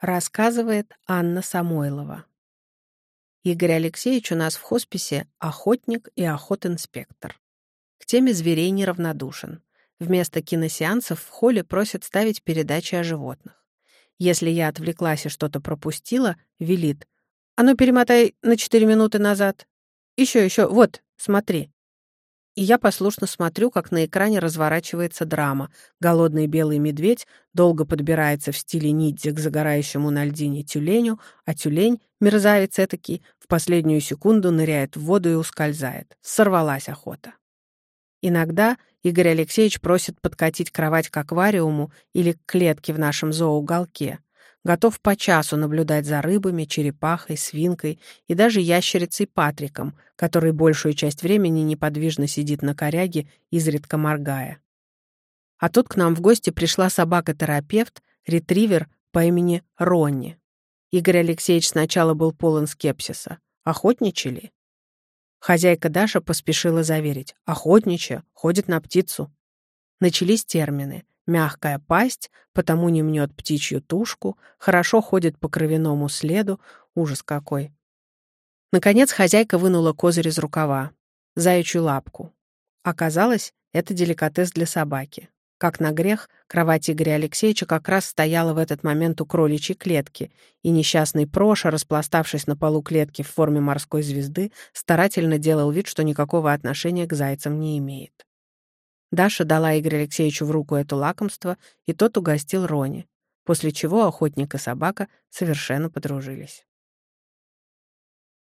Рассказывает Анна Самойлова. Игорь Алексеевич у нас в хосписе охотник и охотинспектор. К теме зверей неравнодушен. Вместо киносеансов в холле просят ставить передачи о животных. Если я отвлеклась и что-то пропустила, велит. «А ну, перемотай на четыре минуты назад. Еще, еще, вот, смотри». И я послушно смотрю, как на экране разворачивается драма. Голодный белый медведь долго подбирается в стиле ниндзя к загорающему на льдине тюленю, а тюлень, мерзавец этакий, в последнюю секунду ныряет в воду и ускользает. Сорвалась охота. Иногда Игорь Алексеевич просит подкатить кровать к аквариуму или к клетке в нашем зооуголке. Готов по часу наблюдать за рыбами, черепахой, свинкой и даже ящерицей Патриком, который большую часть времени неподвижно сидит на коряге, изредка моргая. А тут к нам в гости пришла собака-терапевт, ретривер по имени Ронни. Игорь Алексеевич сначала был полон скепсиса. Охотничали? Хозяйка Даша поспешила заверить. Охотничья, ходит на птицу. Начались термины. Мягкая пасть, потому не мнет птичью тушку, хорошо ходит по кровяному следу. Ужас какой. Наконец хозяйка вынула козырь из рукава. Заячью лапку. Оказалось, это деликатес для собаки. Как на грех, кровать Игоря Алексеевича как раз стояла в этот момент у кроличьей клетки, и несчастный Проша, распластавшись на полу клетки в форме морской звезды, старательно делал вид, что никакого отношения к зайцам не имеет. Даша дала Игорю Алексеевичу в руку это лакомство, и тот угостил Рони, после чего охотник и собака совершенно подружились.